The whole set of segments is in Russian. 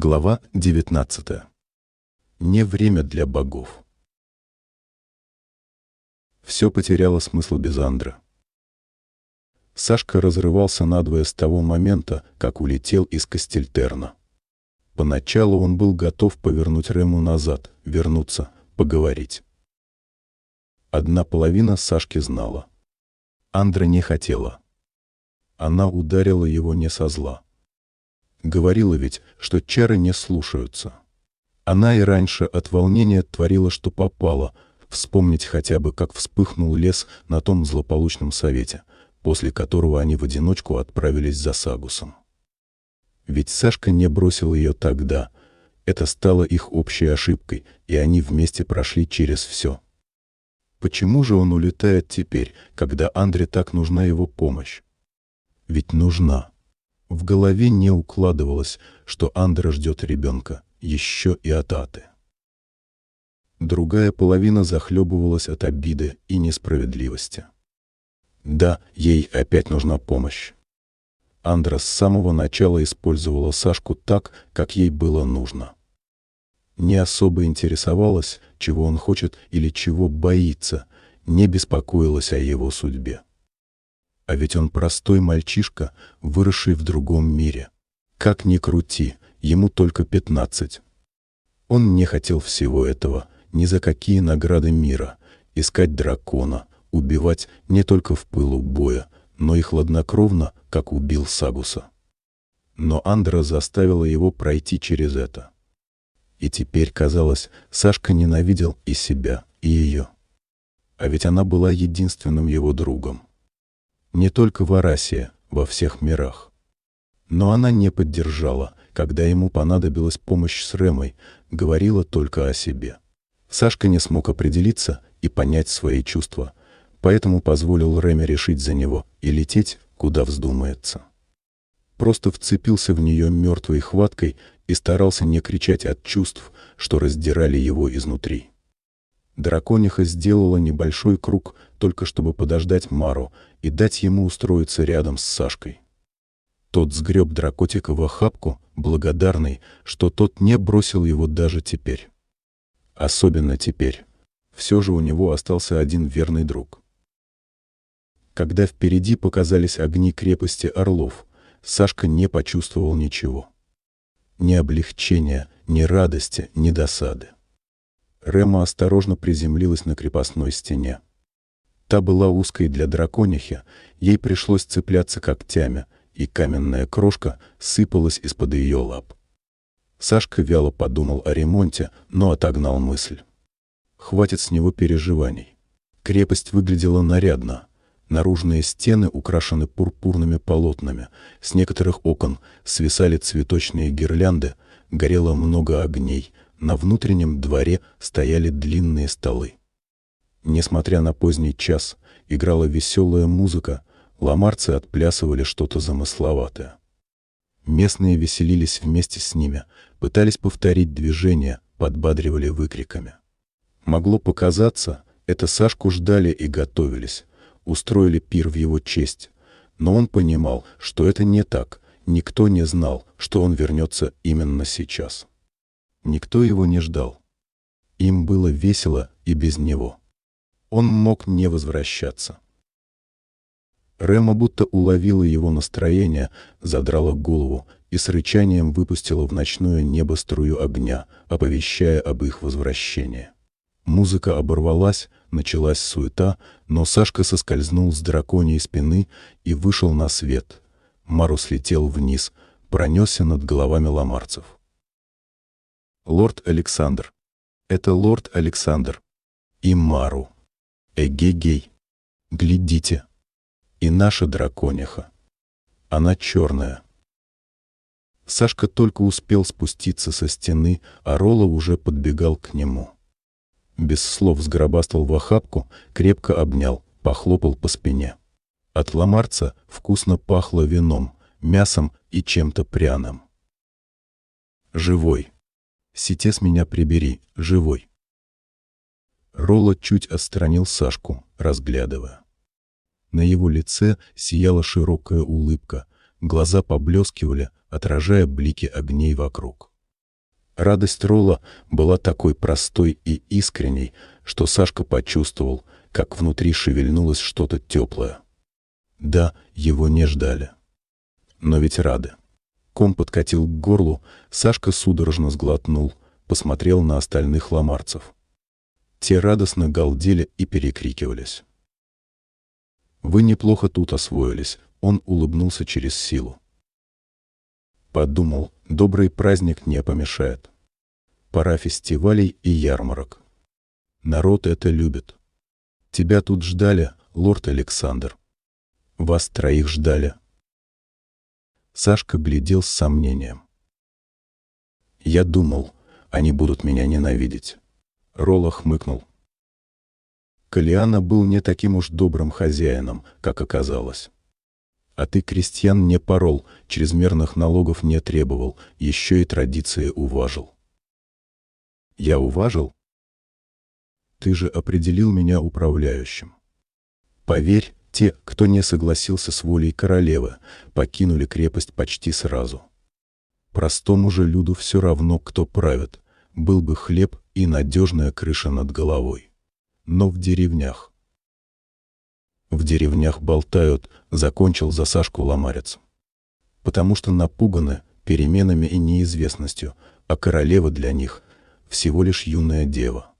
Глава 19. Не время для богов. Все потеряло смысл без Андра. Сашка разрывался надвое с того момента, как улетел из Кастельтерна. Поначалу он был готов повернуть Рему назад, вернуться, поговорить. Одна половина Сашки знала. Андра не хотела. Она ударила его не со зла. Говорила ведь, что чары не слушаются. Она и раньше от волнения творила, что попало, вспомнить хотя бы, как вспыхнул лес на том злополучном совете, после которого они в одиночку отправились за Сагусом. Ведь Сашка не бросил ее тогда. Это стало их общей ошибкой, и они вместе прошли через все. Почему же он улетает теперь, когда Андре так нужна его помощь? Ведь нужна. В голове не укладывалось, что Андра ждет ребенка, еще и от Аты. Другая половина захлебывалась от обиды и несправедливости. Да, ей опять нужна помощь. Андра с самого начала использовала Сашку так, как ей было нужно. Не особо интересовалась, чего он хочет или чего боится, не беспокоилась о его судьбе. А ведь он простой мальчишка, выросший в другом мире. Как ни крути, ему только пятнадцать. Он не хотел всего этого, ни за какие награды мира, искать дракона, убивать не только в пылу боя, но и хладнокровно, как убил Сагуса. Но Андра заставила его пройти через это. И теперь, казалось, Сашка ненавидел и себя, и ее. А ведь она была единственным его другом не только в Арасе, во всех мирах. Но она не поддержала, когда ему понадобилась помощь с Ремой, говорила только о себе. Сашка не смог определиться и понять свои чувства, поэтому позволил Реме решить за него и лететь, куда вздумается. Просто вцепился в нее мертвой хваткой и старался не кричать от чувств, что раздирали его изнутри. Дракониха сделала небольшой круг, только чтобы подождать Мару и дать ему устроиться рядом с Сашкой. Тот сгреб дракотика в охапку, благодарный, что тот не бросил его даже теперь. Особенно теперь. Все же у него остался один верный друг. Когда впереди показались огни крепости Орлов, Сашка не почувствовал ничего. Ни облегчения, ни радости, ни досады. Рема осторожно приземлилась на крепостной стене. Та была узкой для драконихи, ей пришлось цепляться когтями, и каменная крошка сыпалась из-под ее лап. Сашка вяло подумал о ремонте, но отогнал мысль. Хватит с него переживаний. Крепость выглядела нарядно. Наружные стены украшены пурпурными полотнами, с некоторых окон свисали цветочные гирлянды, горело много огней — на внутреннем дворе стояли длинные столы. Несмотря на поздний час, играла веселая музыка, ламарцы отплясывали что-то замысловатое. Местные веселились вместе с ними, пытались повторить движения, подбадривали выкриками. Могло показаться, это Сашку ждали и готовились, устроили пир в его честь, но он понимал, что это не так, никто не знал, что он вернется именно сейчас. Никто его не ждал. Им было весело и без него. Он мог не возвращаться. Рема будто уловила его настроение, задрала голову и с рычанием выпустила в ночное небо струю огня, оповещая об их возвращении. Музыка оборвалась, началась суета, но Сашка соскользнул с драконьей спины и вышел на свет. Марус летел вниз, пронесся над головами ламарцев лорд Александр. Это лорд Александр. И Мару. Эгегей. Глядите. И наша дракониха. Она черная. Сашка только успел спуститься со стены, а Ролла уже подбегал к нему. Без слов сгробастал в охапку, крепко обнял, похлопал по спине. От ламарца вкусно пахло вином, мясом и чем-то пряным. Живой. Ситес меня прибери, живой. Ролла чуть отстранил Сашку, разглядывая. На его лице сияла широкая улыбка, глаза поблескивали, отражая блики огней вокруг. Радость Ролла была такой простой и искренней, что Сашка почувствовал, как внутри шевельнулось что-то теплое. Да, его не ждали. Но ведь рады. Ком подкатил к горлу, Сашка судорожно сглотнул, посмотрел на остальных ломарцев. Те радостно галдели и перекрикивались. «Вы неплохо тут освоились», — он улыбнулся через силу. Подумал, добрый праздник не помешает. Пора фестивалей и ярмарок. Народ это любит. Тебя тут ждали, лорд Александр. Вас троих ждали. Сашка глядел с сомнением. Я думал, они будут меня ненавидеть. Ролла хмыкнул. Калиана был не таким уж добрым хозяином, как оказалось. А ты крестьян не порол, чрезмерных налогов не требовал, еще и традиции уважил. Я уважил? Ты же определил меня управляющим. Поверь, те, кто не согласился с волей королевы, покинули крепость почти сразу. Простому же люду все равно, кто правит, был бы хлеб и надежная крыша над головой. Но в деревнях. В деревнях болтают, закончил за Сашку ломарец. Потому что напуганы переменами и неизвестностью, а королева для них всего лишь юная дева.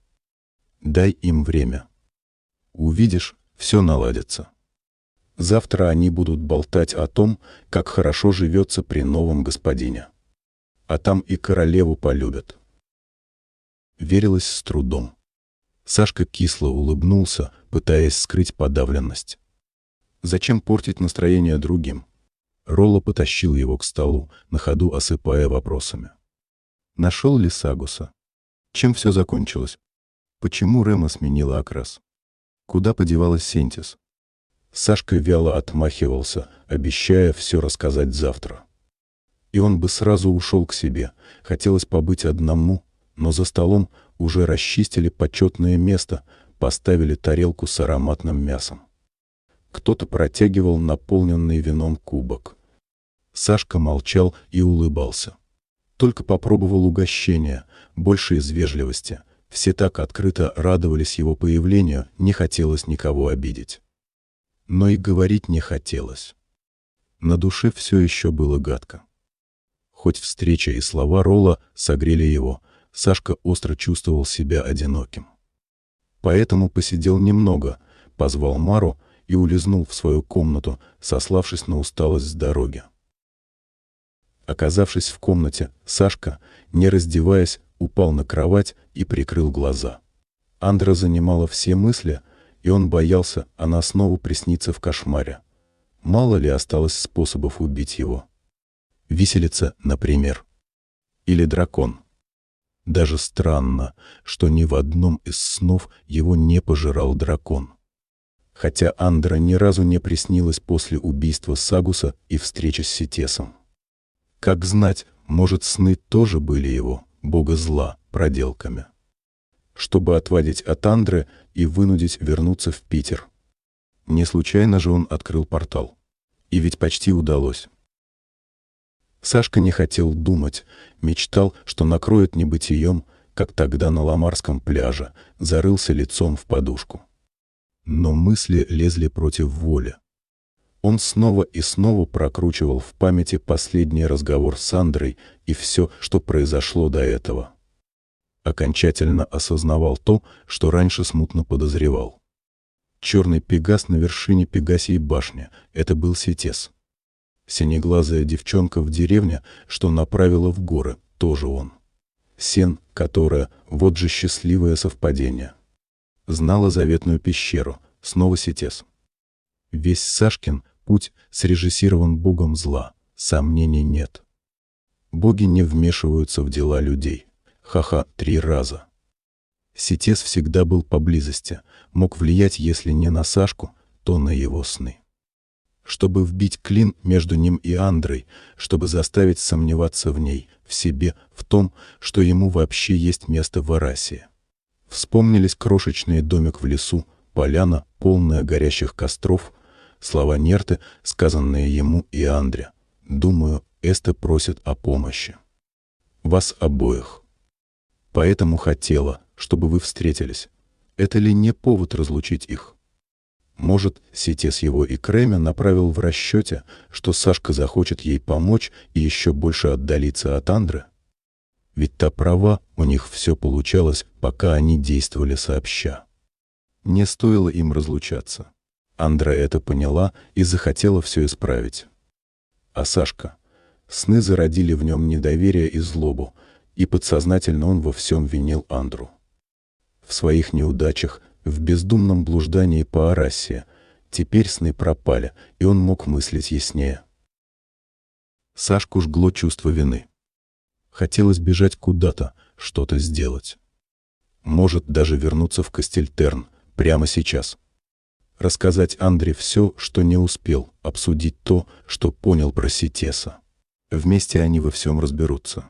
Дай им время. Увидишь, все наладится. Завтра они будут болтать о том, как хорошо живется при новом господине. А там и королеву полюбят. Верилось с трудом. Сашка кисло улыбнулся, пытаясь скрыть подавленность. Зачем портить настроение другим? Ролло потащил его к столу, на ходу осыпая вопросами. Нашел ли Сагуса? Чем все закончилось? Почему Рема сменила окрас? Куда подевалась Сентис? Сашка вяло отмахивался, обещая все рассказать завтра. И он бы сразу ушел к себе. Хотелось побыть одному, но за столом уже расчистили почетное место, поставили тарелку с ароматным мясом. Кто-то протягивал наполненный вином кубок. Сашка молчал и улыбался. Только попробовал угощение, больше из вежливости. Все так открыто радовались его появлению, не хотелось никого обидеть но и говорить не хотелось. На душе все еще было гадко. Хоть встреча и слова Ролла согрели его, Сашка остро чувствовал себя одиноким. Поэтому посидел немного, позвал Мару и улизнул в свою комнату, сославшись на усталость с дороги. Оказавшись в комнате, Сашка, не раздеваясь, упал на кровать и прикрыл глаза. Андра занимала все мысли, и он боялся, она снова приснится в кошмаре. Мало ли осталось способов убить его. Виселица, например. Или дракон. Даже странно, что ни в одном из снов его не пожирал дракон. Хотя Андра ни разу не приснилась после убийства Сагуса и встречи с Ситесом. Как знать, может, сны тоже были его, бога зла, проделками чтобы отводить от Андры и вынудить вернуться в Питер. Не случайно же он открыл портал. И ведь почти удалось. Сашка не хотел думать, мечтал, что накроет небытием, как тогда на Ламарском пляже, зарылся лицом в подушку. Но мысли лезли против воли. Он снова и снова прокручивал в памяти последний разговор с Андрой и все, что произошло до этого окончательно осознавал то, что раньше смутно подозревал. Черный пегас на вершине Пегасией башни — это был Сетес. Синеглазая девчонка в деревне, что направила в горы, тоже он. Сен, которая, вот же счастливое совпадение. Знала заветную пещеру, снова Сетес. Весь Сашкин путь срежиссирован богом зла, сомнений нет. Боги не вмешиваются в дела людей. Ха-ха, три раза. Ситес всегда был поблизости, мог влиять, если не на Сашку, то на его сны. Чтобы вбить клин между ним и Андрой, чтобы заставить сомневаться в ней, в себе, в том, что ему вообще есть место в Арасии. Вспомнились крошечный домик в лесу, поляна, полная горящих костров, слова Нерты, сказанные ему и Андре. Думаю, Эста просит о помощи. Вас обоих. Поэтому хотела, чтобы вы встретились. Это ли не повод разлучить их? Может, Сетес его и Кремя направил в расчете, что Сашка захочет ей помочь и еще больше отдалиться от Андры? Ведь та права, у них все получалось, пока они действовали сообща. Не стоило им разлучаться. Андра это поняла и захотела все исправить. А Сашка? Сны зародили в нем недоверие и злобу, и подсознательно он во всем винил Андру. В своих неудачах, в бездумном блуждании по Арассии, теперь сны пропали, и он мог мыслить яснее. Сашку жгло чувство вины. Хотелось бежать куда-то, что-то сделать. Может, даже вернуться в Кастельтерн, прямо сейчас. Рассказать Андре все, что не успел, обсудить то, что понял про Ситеса. Вместе они во всем разберутся.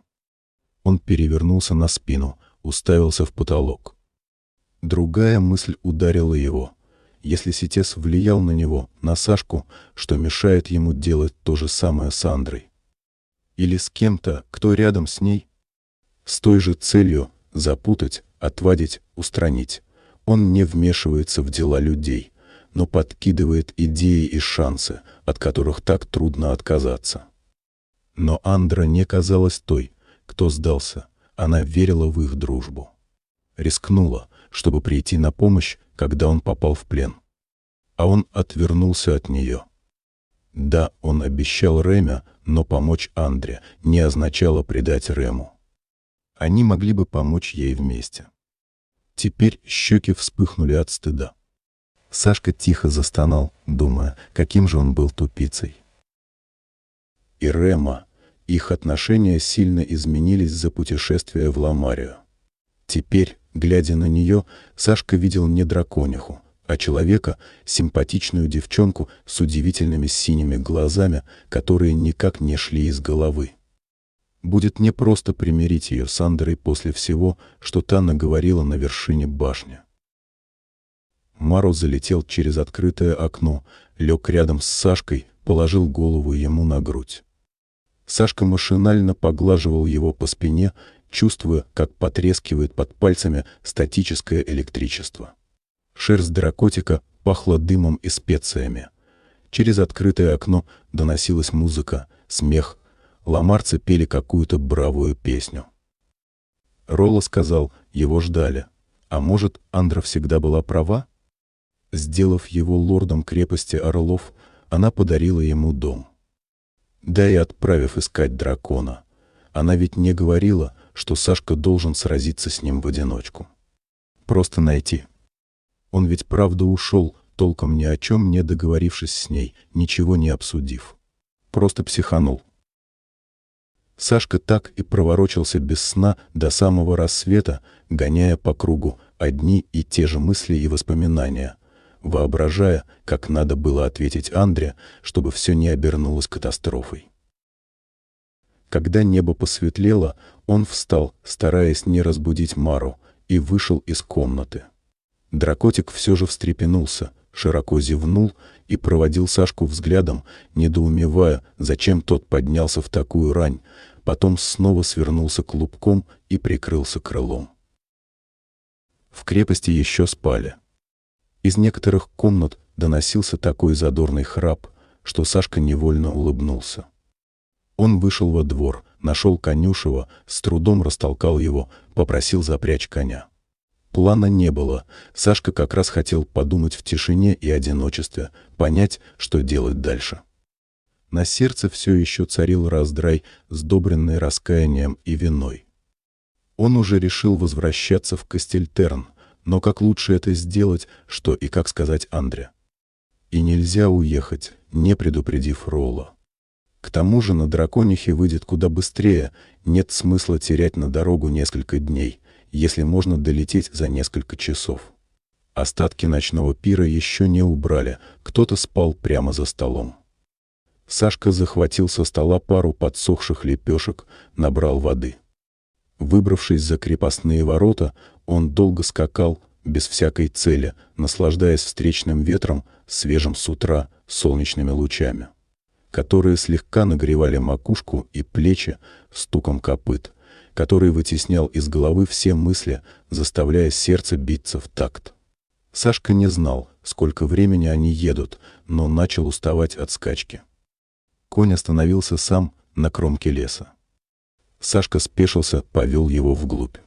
Он перевернулся на спину, уставился в потолок. Другая мысль ударила его. Если Ситес влиял на него, на Сашку, что мешает ему делать то же самое с Андрой? Или с кем-то, кто рядом с ней? С той же целью запутать, отвадить, устранить. Он не вмешивается в дела людей, но подкидывает идеи и шансы, от которых так трудно отказаться. Но Андра не казалась той, кто сдался. Она верила в их дружбу. Рискнула, чтобы прийти на помощь, когда он попал в плен. А он отвернулся от нее. Да, он обещал Ремя, но помочь Андре не означало предать Рему. Они могли бы помочь ей вместе. Теперь щеки вспыхнули от стыда. Сашка тихо застонал, думая, каким же он был тупицей. И Рема, их отношения сильно изменились за путешествие в Ламарию. Теперь, глядя на нее, Сашка видел не дракониху, а человека, симпатичную девчонку с удивительными синими глазами, которые никак не шли из головы. Будет не просто примирить ее с Андерой после всего, что та наговорила на вершине башни. Маро залетел через открытое окно, лег рядом с Сашкой, положил голову ему на грудь. Сашка машинально поглаживал его по спине, чувствуя, как потрескивает под пальцами статическое электричество. Шерсть дракотика пахла дымом и специями. Через открытое окно доносилась музыка, смех, ламарцы пели какую-то бравую песню. Ролла сказал, его ждали. А может, Андра всегда была права? Сделав его лордом крепости Орлов, она подарила ему дом. Да и отправив искать дракона. Она ведь не говорила, что Сашка должен сразиться с ним в одиночку. Просто найти. Он ведь правда ушел, толком ни о чем не договорившись с ней, ничего не обсудив. Просто психанул. Сашка так и проворочился без сна до самого рассвета, гоняя по кругу одни и те же мысли и воспоминания, воображая, как надо было ответить Андре, чтобы все не обернулось катастрофой. Когда небо посветлело, он встал, стараясь не разбудить Мару, и вышел из комнаты. Дракотик все же встрепенулся, широко зевнул и проводил Сашку взглядом, недоумевая, зачем тот поднялся в такую рань, потом снова свернулся клубком и прикрылся крылом. В крепости еще спали. Из некоторых комнат доносился такой задорный храп, что Сашка невольно улыбнулся. Он вышел во двор, нашел конюшева, с трудом растолкал его, попросил запрячь коня. Плана не было. Сашка как раз хотел подумать в тишине и одиночестве, понять, что делать дальше. На сердце все еще царил раздрай, сдобренный раскаянием и виной. Он уже решил возвращаться в Кастельтерн, но как лучше это сделать, что и как сказать Андре? И нельзя уехать, не предупредив Ролла. К тому же на драконихе выйдет куда быстрее, нет смысла терять на дорогу несколько дней, если можно долететь за несколько часов. Остатки ночного пира еще не убрали, кто-то спал прямо за столом. Сашка захватил со стола пару подсохших лепешек, набрал воды. Выбравшись за крепостные ворота, он долго скакал, без всякой цели, наслаждаясь встречным ветром, свежим с утра, солнечными лучами, которые слегка нагревали макушку и плечи стуком копыт, который вытеснял из головы все мысли, заставляя сердце биться в такт. Сашка не знал, сколько времени они едут, но начал уставать от скачки. Конь остановился сам на кромке леса. Сашка спешился, повел его вглубь.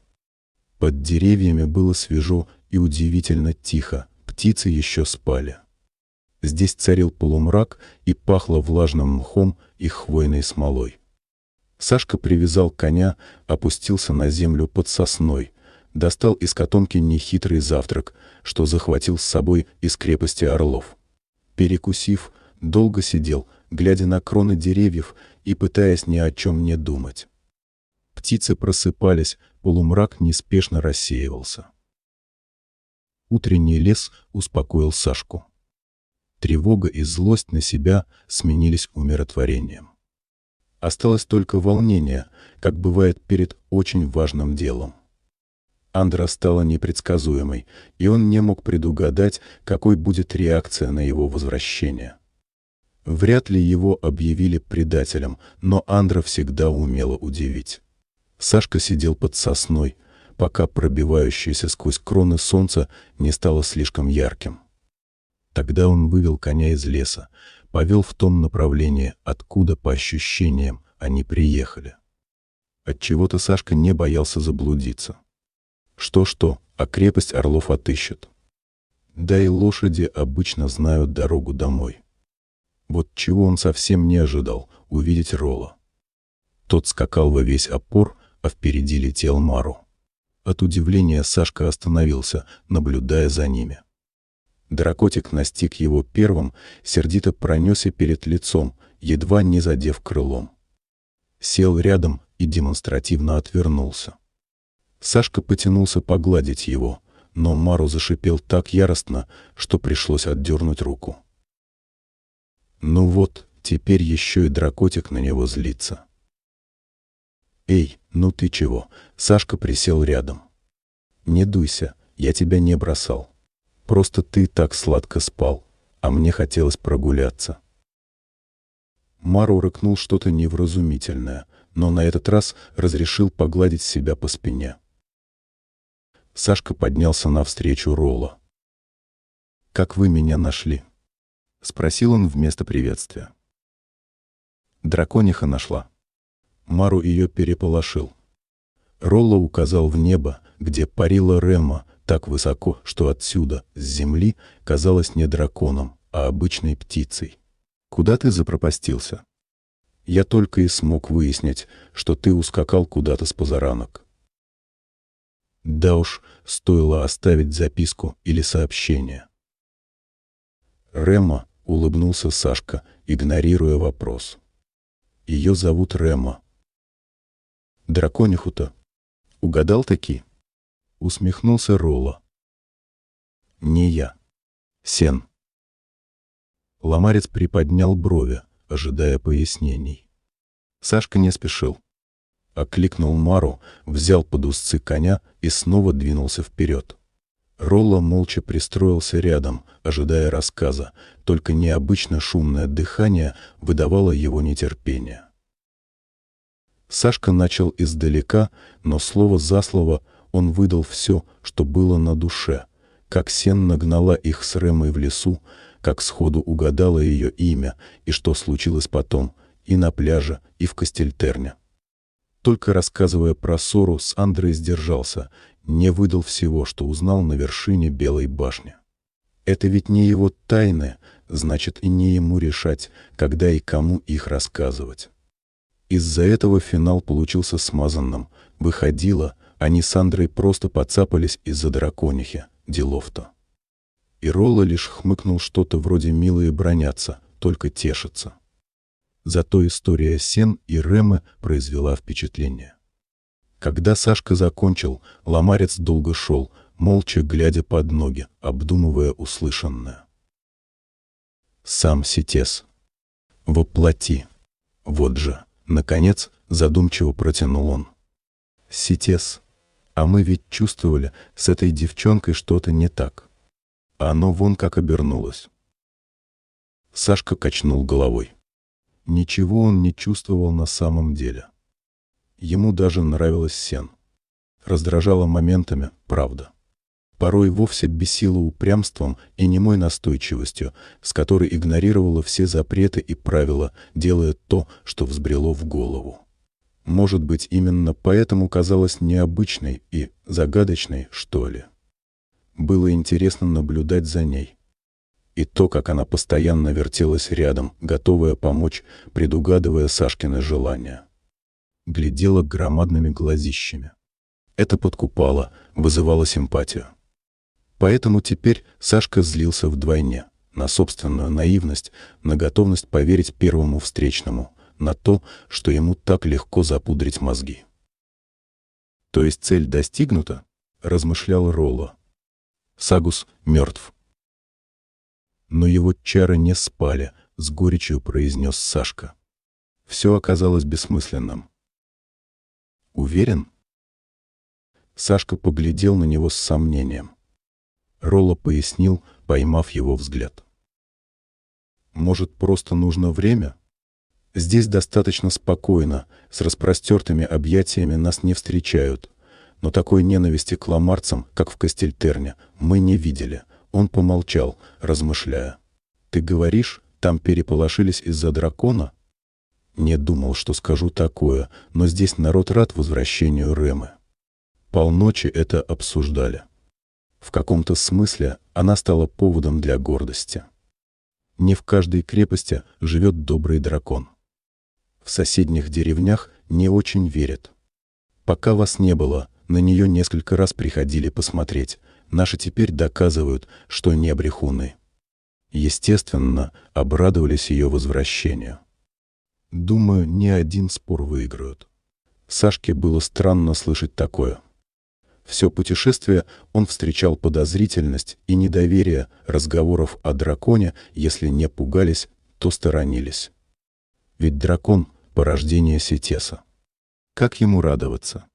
Под деревьями было свежо и удивительно тихо, птицы еще спали. Здесь царил полумрак и пахло влажным мхом и хвойной смолой. Сашка привязал коня, опустился на землю под сосной, достал из котомки нехитрый завтрак, что захватил с собой из крепости Орлов. Перекусив, долго сидел, глядя на кроны деревьев и пытаясь ни о чем не думать. Птицы просыпались, полумрак неспешно рассеивался. Утренний лес успокоил Сашку. Тревога и злость на себя сменились умиротворением. Осталось только волнение, как бывает перед очень важным делом. Андра стала непредсказуемой, и он не мог предугадать, какой будет реакция на его возвращение. Вряд ли его объявили предателем, но Андра всегда умела удивить. Сашка сидел под сосной, пока пробивающееся сквозь кроны солнца не стало слишком ярким. Тогда он вывел коня из леса, повел в том направлении, откуда, по ощущениям, они приехали. Отчего-то Сашка не боялся заблудиться. Что-что, а крепость Орлов отыщет. Да и лошади обычно знают дорогу домой. Вот чего он совсем не ожидал — увидеть Рола. Тот скакал во весь опор, а впереди летел Мару. От удивления Сашка остановился, наблюдая за ними. Дракотик настиг его первым, сердито пронесся перед лицом, едва не задев крылом. Сел рядом и демонстративно отвернулся. Сашка потянулся погладить его, но Мару зашипел так яростно, что пришлось отдернуть руку. Ну вот, теперь еще и дракотик на него злится. «Эй, ну ты чего?» Сашка присел рядом. «Не дуйся, я тебя не бросал. Просто ты так сладко спал, а мне хотелось прогуляться. Мару рыкнул что-то невразумительное, но на этот раз разрешил погладить себя по спине. Сашка поднялся навстречу Ролла. «Как вы меня нашли?» — спросил он вместо приветствия. Дракониха нашла. Мару ее переполошил. Ролла указал в небо, где парила Рема, так высоко, что отсюда, с земли, казалось не драконом, а обычной птицей. Куда ты запропастился? Я только и смог выяснить, что ты ускакал куда-то с позаранок. Да уж, стоило оставить записку или сообщение. Рема, улыбнулся Сашка, игнорируя вопрос. Ее зовут Рема. Дракониху-то. Угадал таки? Усмехнулся Ролла. Не я. Сен. Ломарец приподнял брови, ожидая пояснений. Сашка не спешил. Окликнул Мару, взял под узцы коня и снова двинулся вперед. Ролла молча пристроился рядом, ожидая рассказа, только необычно шумное дыхание выдавало его нетерпение. Сашка начал издалека, но слово за слово он выдал все, что было на душе, как Сен нагнала их с Ремой в лесу, как сходу угадала ее имя и что случилось потом и на пляже, и в Кастельтерне. Только рассказывая про ссору, с Андрой сдержался, не выдал всего, что узнал на вершине Белой башни. Это ведь не его тайны, значит и не ему решать, когда и кому их рассказывать. Из-за этого финал получился смазанным. Выходило, они с Андрой просто подцапались из-за драконихи, делов-то. И Ролла лишь хмыкнул что-то вроде «милые бронятся, только тешатся». Зато история Сен и Ремы произвела впечатление. Когда Сашка закончил, ломарец долго шел, молча глядя под ноги, обдумывая услышанное. Сам Ситес. Воплоти. Вот же, наконец, задумчиво протянул он. Ситес. А мы ведь чувствовали, с этой девчонкой что-то не так. А оно вон как обернулось. Сашка качнул головой. Ничего он не чувствовал на самом деле. Ему даже нравилось сен. Раздражало моментами, правда. Порой вовсе бесило упрямством и немой настойчивостью, с которой игнорировала все запреты и правила, делая то, что взбрело в голову. Может быть, именно поэтому казалась необычной и загадочной, что ли. Было интересно наблюдать за ней. И то, как она постоянно вертелась рядом, готовая помочь, предугадывая Сашкины желания. Глядела громадными глазищами. Это подкупало, вызывало симпатию. Поэтому теперь Сашка злился вдвойне на собственную наивность, на готовность поверить первому встречному, на то, что ему так легко запудрить мозги. «То есть цель достигнута?» — размышлял Ролло. Сагус мертв. Но его чары не спали, с горечью произнес Сашка. Все оказалось бессмысленным. «Уверен?» Сашка поглядел на него с сомнением. Ролло пояснил, поймав его взгляд. «Может, просто нужно время?» Здесь достаточно спокойно, с распростертыми объятиями нас не встречают. Но такой ненависти к ламарцам, как в Кастельтерне, мы не видели. Он помолчал, размышляя. «Ты говоришь, там переполошились из-за дракона?» Не думал, что скажу такое, но здесь народ рад возвращению Рэмы. Полночи это обсуждали. В каком-то смысле она стала поводом для гордости. Не в каждой крепости живет добрый дракон. В соседних деревнях не очень верят. Пока вас не было, на нее несколько раз приходили посмотреть. Наши теперь доказывают, что не брехуны. Естественно, обрадовались ее возвращению. Думаю, ни один спор выиграют. Сашке было странно слышать такое. Все путешествие он встречал подозрительность и недоверие разговоров о драконе, если не пугались, то сторонились. Ведь дракон — порождение Сетеса. Как ему радоваться?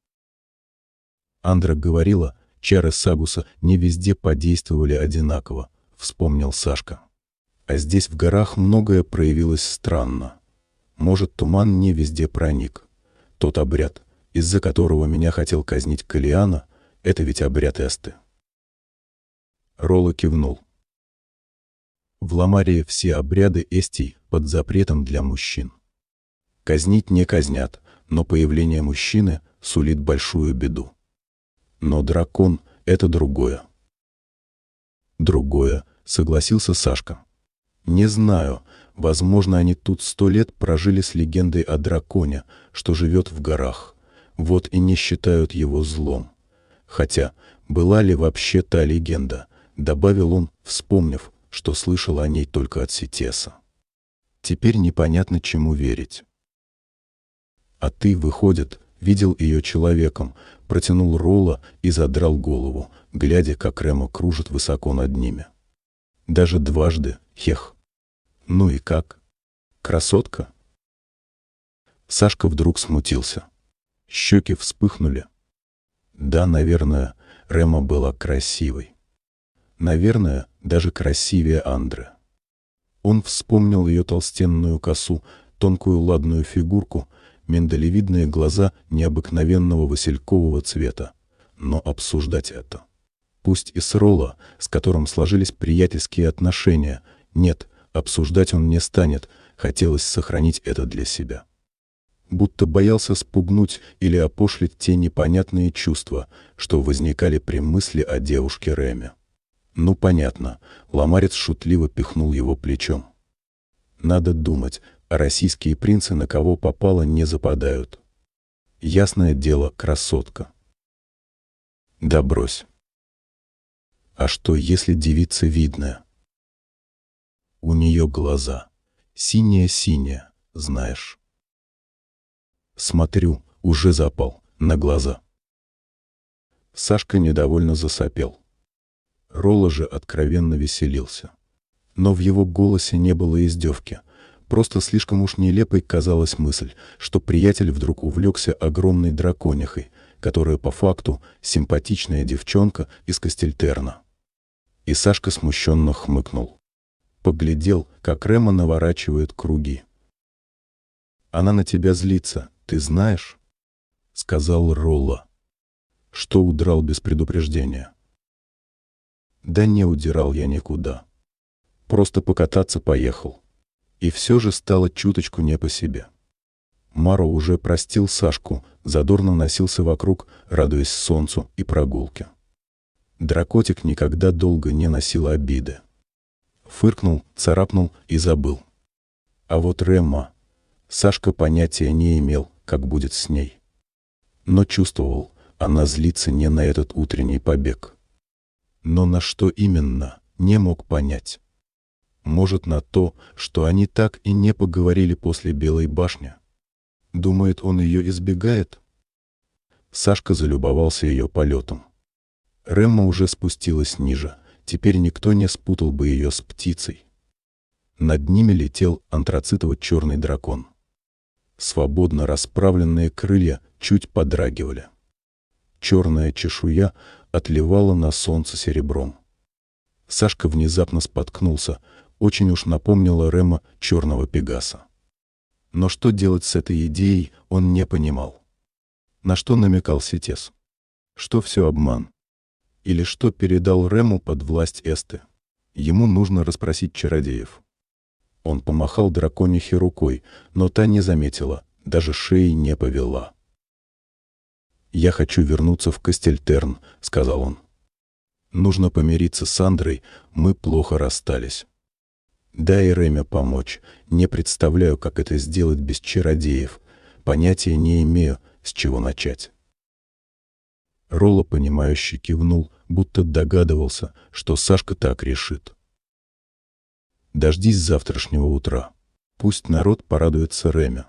Андра говорила, чары Сагуса не везде подействовали одинаково, вспомнил Сашка. А здесь в горах многое проявилось странно. Может, туман не везде проник. Тот обряд, из-за которого меня хотел казнить Калиана, это ведь обряд Эсты. Ролла кивнул. В Ламарии все обряды Эстий под запретом для мужчин. Казнить не казнят, но появление мужчины сулит большую беду. Но дракон — это другое. Другое, согласился Сашка. Не знаю, возможно, они тут сто лет прожили с легендой о драконе, что живет в горах. Вот и не считают его злом. Хотя, была ли вообще та легенда, добавил он, вспомнив, что слышал о ней только от Ситеса. Теперь непонятно, чему верить. А ты, выходит, видел ее человеком, протянул Ролла и задрал голову, глядя, как Ремо кружит высоко над ними. Даже дважды, хех. Ну и как? Красотка? Сашка вдруг смутился. Щеки вспыхнули. Да, наверное, Рема была красивой. Наверное, даже красивее Андры. Он вспомнил ее толстенную косу, тонкую ладную фигурку, миндалевидные глаза необыкновенного василькового цвета. Но обсуждать это. Пусть и с Ролла, с которым сложились приятельские отношения, нет, обсуждать он не станет, хотелось сохранить это для себя. Будто боялся спугнуть или опошлить те непонятные чувства, что возникали при мысли о девушке Реме. Ну, понятно, ломарец шутливо пихнул его плечом. Надо думать, российские принцы на кого попало не западают. Ясное дело, красотка. Да брось. А что, если девица видная? У нее глаза. Синие-синие, знаешь. Смотрю, уже запал, на глаза. Сашка недовольно засопел. Ролла же откровенно веселился. Но в его голосе не было издевки, Просто слишком уж нелепой казалась мысль, что приятель вдруг увлекся огромной драконихой, которая по факту симпатичная девчонка из Кастельтерна. И Сашка смущенно хмыкнул. Поглядел, как Рема наворачивает круги. «Она на тебя злится, ты знаешь?» сказал Ролла. Что удрал без предупреждения? Да не удирал я никуда. Просто покататься поехал. И все же стало чуточку не по себе. Маро уже простил Сашку, задорно носился вокруг, радуясь солнцу и прогулке. Дракотик никогда долго не носил обиды. Фыркнул, царапнул и забыл. А вот Ремма... Сашка понятия не имел, как будет с ней. Но чувствовал, она злится не на этот утренний побег. Но на что именно, не мог понять. Может, на то, что они так и не поговорили после Белой башни. Думает, он ее избегает? Сашка залюбовался ее полетом. Ремма уже спустилась ниже, теперь никто не спутал бы ее с птицей. Над ними летел антрацитово-черный дракон. Свободно расправленные крылья чуть подрагивали. Черная чешуя отливала на солнце серебром. Сашка внезапно споткнулся, очень уж напомнила Рема черного пегаса. Но что делать с этой идеей, он не понимал. На что намекал Сетес? Что все обман? Или что передал Рему под власть Эсты? Ему нужно расспросить чародеев. Он помахал драконихе рукой, но та не заметила, даже шеи не повела. «Я хочу вернуться в Кастельтерн», — сказал он. «Нужно помириться с Андрой, мы плохо расстались. Дай Реме помочь, не представляю, как это сделать без чародеев, понятия не имею, с чего начать». Ролла, понимающе кивнул, будто догадывался, что Сашка так решит. «Дождись завтрашнего утра. Пусть народ порадуется Реме».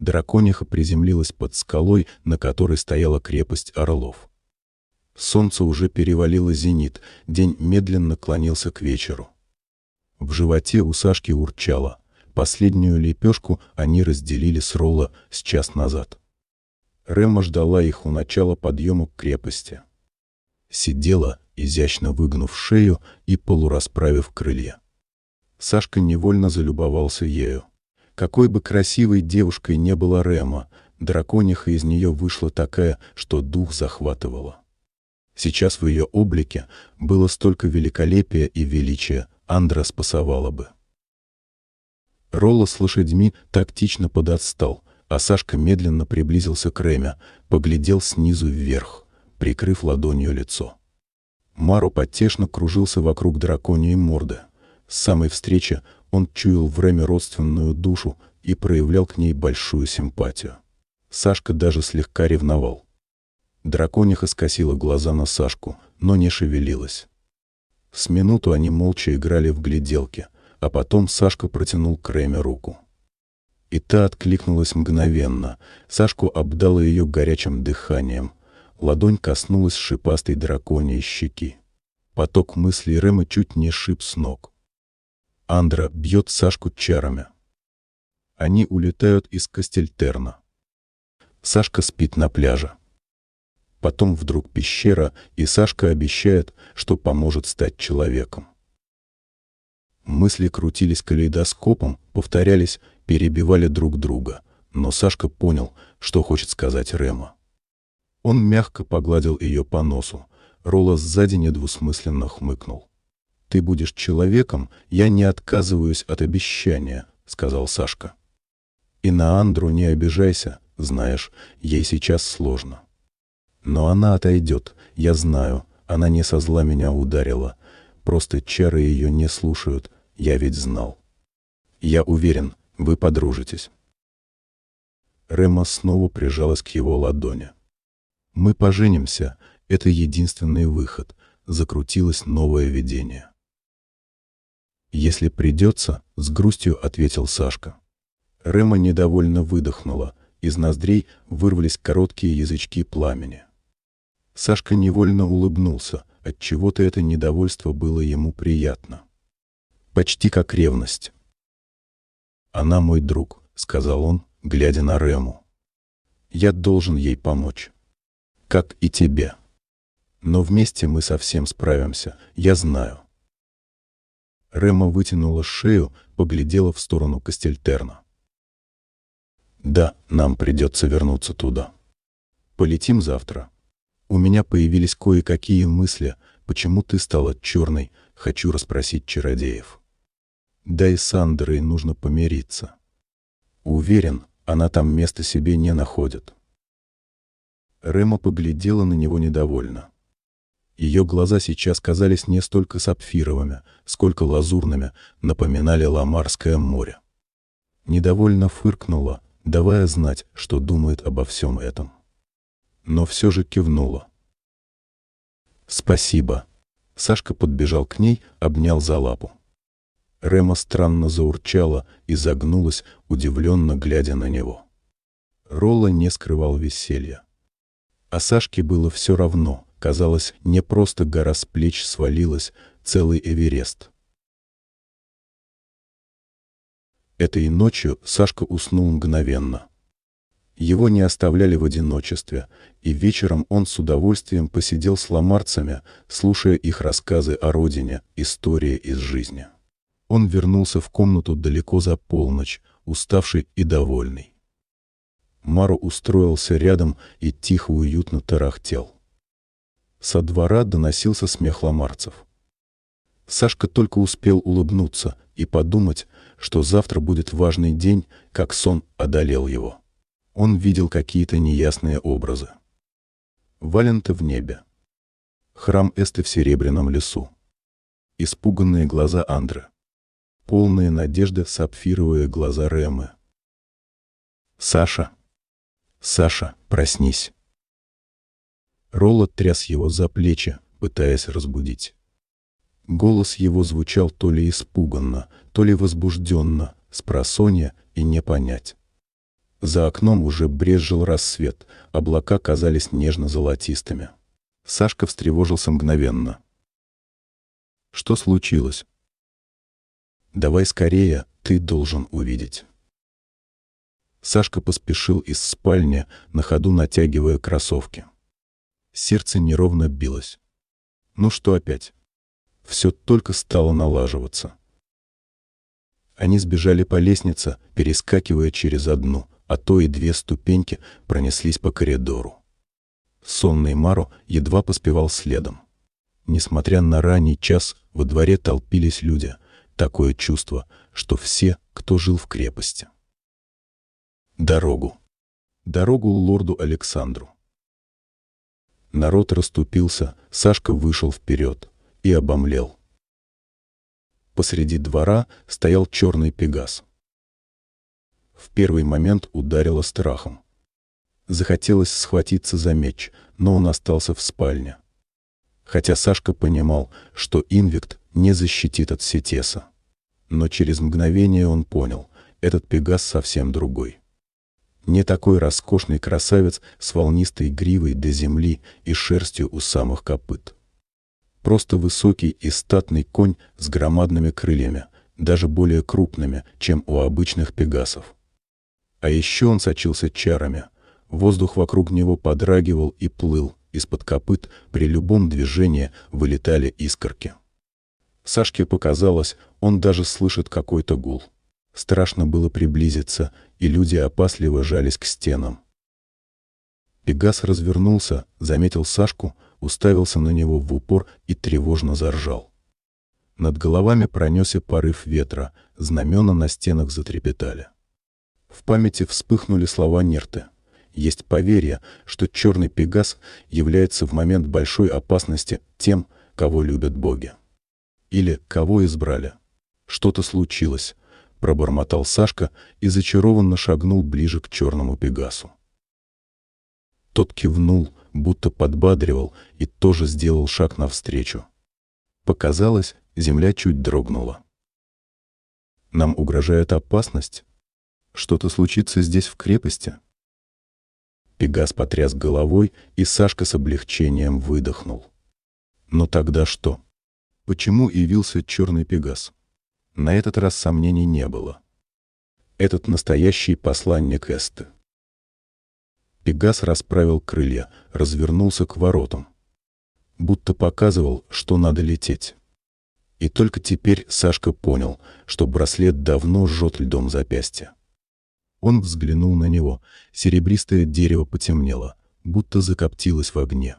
Дракониха приземлилась под скалой, на которой стояла крепость Орлов. Солнце уже перевалило зенит, день медленно клонился к вечеру. В животе у Сашки урчало. Последнюю лепешку они разделили с Ролла с час назад. Рема ждала их у начала подъема к крепости. Сидела, изящно выгнув шею и полурасправив крылья. Сашка невольно залюбовался ею. Какой бы красивой девушкой не была Рема, дракониха из нее вышла такая, что дух захватывала. Сейчас в ее облике было столько великолепия и величия, Андра спасовала бы. Ролла с лошадьми тактично подотстал, а Сашка медленно приблизился к Реме, поглядел снизу вверх, прикрыв ладонью лицо. Мару потешно кружился вокруг драконьей морды. С самой встречи он чуял в Реме родственную душу и проявлял к ней большую симпатию. Сашка даже слегка ревновал. Дракониха скосила глаза на Сашку, но не шевелилась. С минуту они молча играли в гляделки, а потом Сашка протянул к Реме руку. И та откликнулась мгновенно. Сашку обдала ее горячим дыханием. Ладонь коснулась шипастой драконьей щеки. Поток мыслей Ремы чуть не шиб с ног. Андра бьет Сашку чарами. Они улетают из Кастельтерна. Сашка спит на пляже. Потом вдруг пещера, и Сашка обещает, что поможет стать человеком. Мысли крутились калейдоскопом, повторялись, перебивали друг друга, но Сашка понял, что хочет сказать Рема. Он мягко погладил ее по носу, Ролла сзади недвусмысленно хмыкнул. «Ты будешь человеком, я не отказываюсь от обещания», — сказал Сашка. «И на Андру не обижайся, знаешь, ей сейчас сложно». «Но она отойдет, я знаю, она не со зла меня ударила, просто чары ее не слушают, я ведь знал. Я уверен, вы подружитесь». Рема снова прижалась к его ладони. «Мы поженимся, это единственный выход», — закрутилось новое видение. «Если придется», — с грустью ответил Сашка. Рема недовольно выдохнула, из ноздрей вырвались короткие язычки пламени. Сашка невольно улыбнулся, от чего то это недовольство было ему приятно. Почти как ревность. «Она мой друг», — сказал он, глядя на Рему. «Я должен ей помочь. Как и тебе. Но вместе мы совсем справимся, я знаю. Рема вытянула шею, поглядела в сторону Кастельтерна. Да, нам придется вернуться туда. Полетим завтра. У меня появились кое-какие мысли, почему ты стала черной, хочу расспросить чародеев. Да и с Андрой нужно помириться. Уверен, она там места себе не находит. Рема поглядела на него недовольно. Ее глаза сейчас казались не столько сапфировыми, сколько лазурными, напоминали Ламарское море. Недовольно фыркнула, давая знать, что думает обо всем этом. Но все же кивнула. «Спасибо». Сашка подбежал к ней, обнял за лапу. Рема странно заурчала и загнулась, удивленно глядя на него. Ролла не скрывал веселья. А Сашке было все равно, казалось, не просто гора с плеч свалилась, целый Эверест. Этой ночью Сашка уснул мгновенно. Его не оставляли в одиночестве, и вечером он с удовольствием посидел с ламарцами, слушая их рассказы о родине, истории из жизни. Он вернулся в комнату далеко за полночь, уставший и довольный. Мару устроился рядом и тихо уютно тарахтел. Со двора доносился смех ламарцев. Сашка только успел улыбнуться и подумать, что завтра будет важный день, как сон одолел его. Он видел какие-то неясные образы. Валенты в небе. Храм Эсты в Серебряном лесу. Испуганные глаза Андры полные надежды сапфировые глаза Рэмы. «Саша! Саша, проснись!» Ролла тряс его за плечи, пытаясь разбудить. Голос его звучал то ли испуганно, то ли возбужденно, с просонья и не понять. За окном уже брезжил рассвет, облака казались нежно-золотистыми. Сашка встревожился мгновенно. «Что случилось?» Давай скорее, ты должен увидеть. Сашка поспешил из спальни, на ходу натягивая кроссовки. Сердце неровно билось. Ну что опять? Все только стало налаживаться. Они сбежали по лестнице, перескакивая через одну, а то и две ступеньки пронеслись по коридору. Сонный Маро едва поспевал следом. Несмотря на ранний час, во дворе толпились люди — такое чувство, что все, кто жил в крепости. Дорогу. Дорогу лорду Александру. Народ расступился, Сашка вышел вперед и обомлел. Посреди двора стоял черный пегас. В первый момент ударило страхом. Захотелось схватиться за меч, но он остался в спальне. Хотя Сашка понимал, что Инвикт не защитит от Сетеса. Но через мгновение он понял, этот Пегас совсем другой. Не такой роскошный красавец с волнистой гривой до земли и шерстью у самых копыт. Просто высокий и статный конь с громадными крыльями, даже более крупными, чем у обычных пегасов. А еще он сочился чарами. Воздух вокруг него подрагивал и плыл, из-под копыт при любом движении вылетали искорки. Сашке показалось, он даже слышит какой-то гул. Страшно было приблизиться, и люди опасливо жались к стенам. Пегас развернулся, заметил Сашку, уставился на него в упор и тревожно заржал. Над головами пронесся порыв ветра, знамена на стенах затрепетали. В памяти вспыхнули слова Нерты. Есть поверье, что черный пегас является в момент большой опасности тем, кого любят боги. Или кого избрали. Что-то случилось, пробормотал Сашка и зачарованно шагнул ближе к черному пегасу. Тот кивнул, будто подбадривал, и тоже сделал шаг навстречу. Показалось, земля чуть дрогнула. Нам угрожает опасность? Что-то случится здесь в крепости? Пегас потряс головой, и Сашка с облегчением выдохнул. Но тогда что? Почему явился черный пегас? На этот раз сомнений не было. Этот настоящий посланник Эсты. Пегас расправил крылья, развернулся к воротам. Будто показывал, что надо лететь. И только теперь Сашка понял, что браслет давно жжет льдом запястья. Он взглянул на него. Серебристое дерево потемнело, будто закоптилось в огне.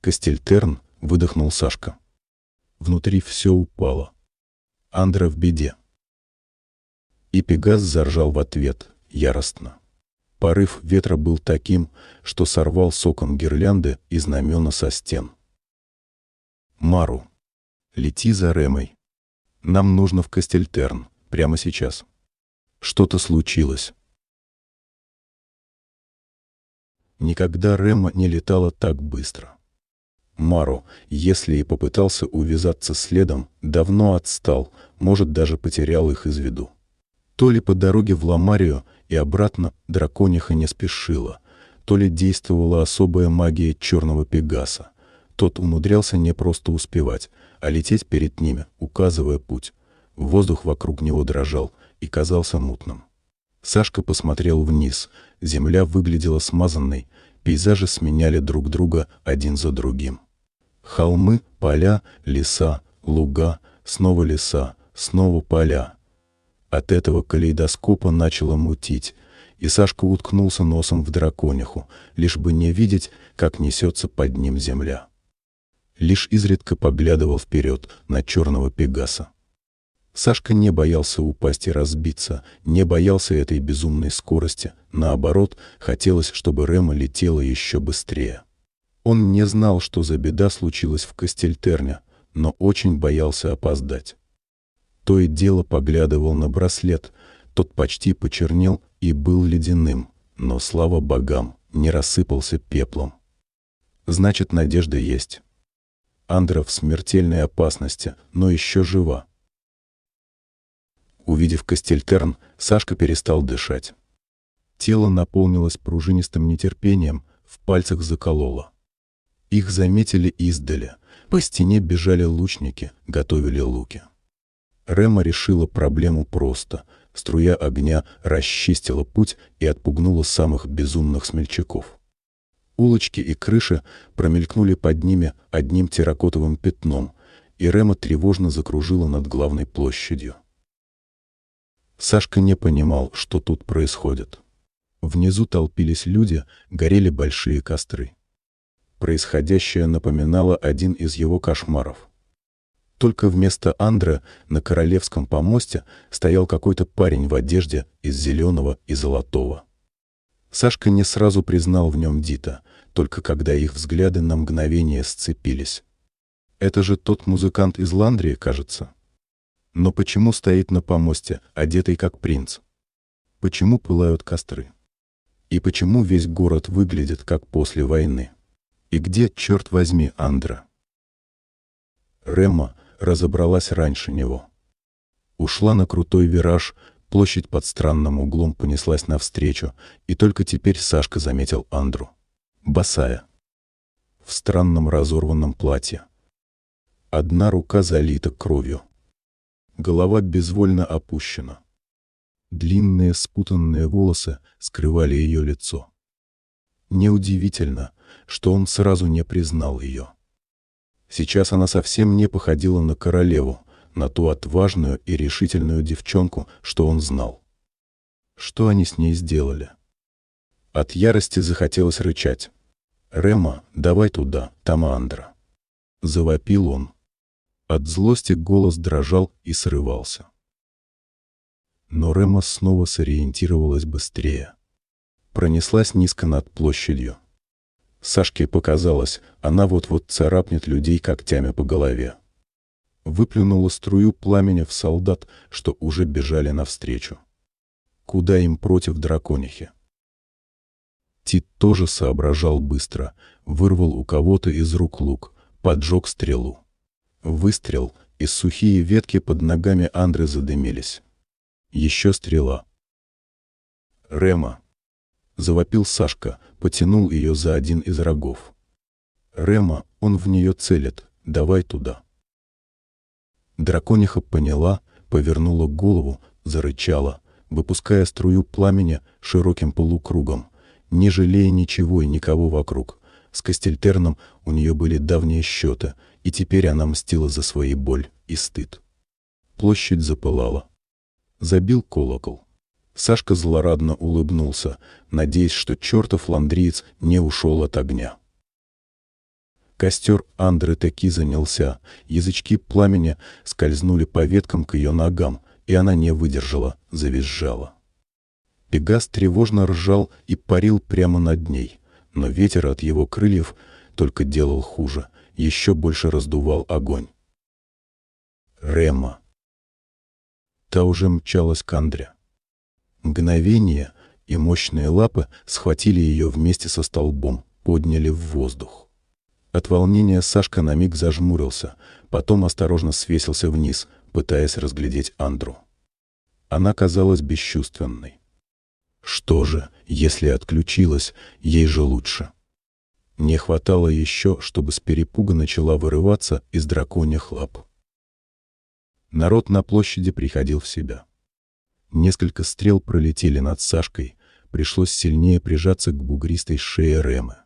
«Кастельтерн», — выдохнул Сашка. Внутри все упало. Андра в беде. И Пегас заржал в ответ, яростно. Порыв ветра был таким, что сорвал сокон гирлянды и знамена со стен. «Мару, лети за Ремой. Нам нужно в Кастельтерн, прямо сейчас. Что-то случилось». Никогда Рема не летала так быстро. Мару, если и попытался увязаться следом, давно отстал, может, даже потерял их из виду. То ли по дороге в Ламарию и обратно дракониха не спешила, то ли действовала особая магия черного пегаса. Тот умудрялся не просто успевать, а лететь перед ними, указывая путь. Воздух вокруг него дрожал и казался мутным. Сашка посмотрел вниз. Земля выглядела смазанной, пейзажи сменяли друг друга один за другим. Холмы, поля, леса, луга, снова леса, снова поля. От этого калейдоскопа начало мутить, и Сашка уткнулся носом в дракониху, лишь бы не видеть, как несется под ним земля. Лишь изредка поглядывал вперед на черного пегаса. Сашка не боялся упасть и разбиться, не боялся этой безумной скорости, наоборот, хотелось, чтобы Рема летела еще быстрее. Он не знал, что за беда случилась в Кастельтерне, но очень боялся опоздать. То и дело поглядывал на браслет, тот почти почернел и был ледяным, но, слава богам, не рассыпался пеплом. Значит, надежда есть. Андра в смертельной опасности, но еще жива. Увидев Кастельтерн, Сашка перестал дышать. Тело наполнилось пружинистым нетерпением, в пальцах закололо. Их заметили издали. По стене бежали лучники, готовили луки. Рема решила проблему просто. Струя огня расчистила путь и отпугнула самых безумных смельчаков. Улочки и крыши промелькнули под ними одним терракотовым пятном, и Рема тревожно закружила над главной площадью. Сашка не понимал, что тут происходит. Внизу толпились люди, горели большие костры. Происходящее напоминало один из его кошмаров. Только вместо Андре на королевском помосте стоял какой-то парень в одежде из зеленого и золотого. Сашка не сразу признал в нем Дита, только когда их взгляды на мгновение сцепились. Это же тот музыкант из Ландрии, кажется. Но почему стоит на помосте, одетый как принц? Почему пылают костры? И почему весь город выглядит как после войны? И где, черт возьми, Андра? Ремма разобралась раньше него. Ушла на крутой вираж, площадь под странным углом понеслась навстречу, и только теперь Сашка заметил Андру. Босая. В странном разорванном платье. Одна рука залита кровью. Голова безвольно опущена. Длинные спутанные волосы скрывали ее лицо. Неудивительно, что он сразу не признал ее. Сейчас она совсем не походила на королеву, на ту отважную и решительную девчонку, что он знал. Что они с ней сделали? От ярости захотелось рычать. «Рема, давай туда, Тамандра!» Завопил он. От злости голос дрожал и срывался. Но Рема снова сориентировалась быстрее. Пронеслась низко над площадью. Сашке показалось, она вот-вот царапнет людей когтями по голове. Выплюнула струю пламени в солдат, что уже бежали навстречу. Куда им против драконихи? Тит тоже соображал быстро, вырвал у кого-то из рук лук, поджег стрелу. Выстрел, и сухие ветки под ногами Андры задымились. Еще стрела. Рема, Завопил Сашка, потянул ее за один из рогов. «Рема, он в нее целит, давай туда». Дракониха поняла, повернула голову, зарычала, выпуская струю пламени широким полукругом, не жалея ничего и никого вокруг. С Кастельтерном у нее были давние счеты, и теперь она мстила за свои боль и стыд. Площадь запылала. Забил колокол. Сашка злорадно улыбнулся, надеясь, что чертов ландриец не ушел от огня. Костер Андры таки занялся, язычки пламени скользнули по веткам к ее ногам, и она не выдержала, завизжала. Пегас тревожно ржал и парил прямо над ней, но ветер от его крыльев только делал хуже, еще больше раздувал огонь. Рема. Та уже мчалась к Андре. Мгновение, и мощные лапы схватили ее вместе со столбом, подняли в воздух. От волнения Сашка на миг зажмурился, потом осторожно свесился вниз, пытаясь разглядеть Андру. Она казалась бесчувственной. Что же, если отключилась, ей же лучше. Не хватало еще, чтобы с перепуга начала вырываться из драконьих лап. Народ на площади приходил в себя. Несколько стрел пролетели над Сашкой, пришлось сильнее прижаться к бугристой шее Ремы.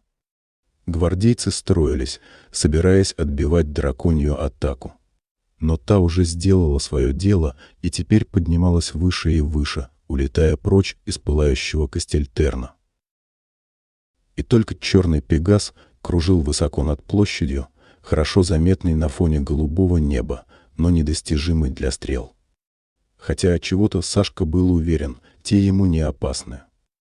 Гвардейцы строились, собираясь отбивать драконью атаку. Но та уже сделала свое дело и теперь поднималась выше и выше, улетая прочь из пылающего Кастельтерна. И только черный пегас кружил высоко над площадью, хорошо заметный на фоне голубого неба, но недостижимый для стрел. Хотя от чего-то Сашка был уверен, те ему не опасны.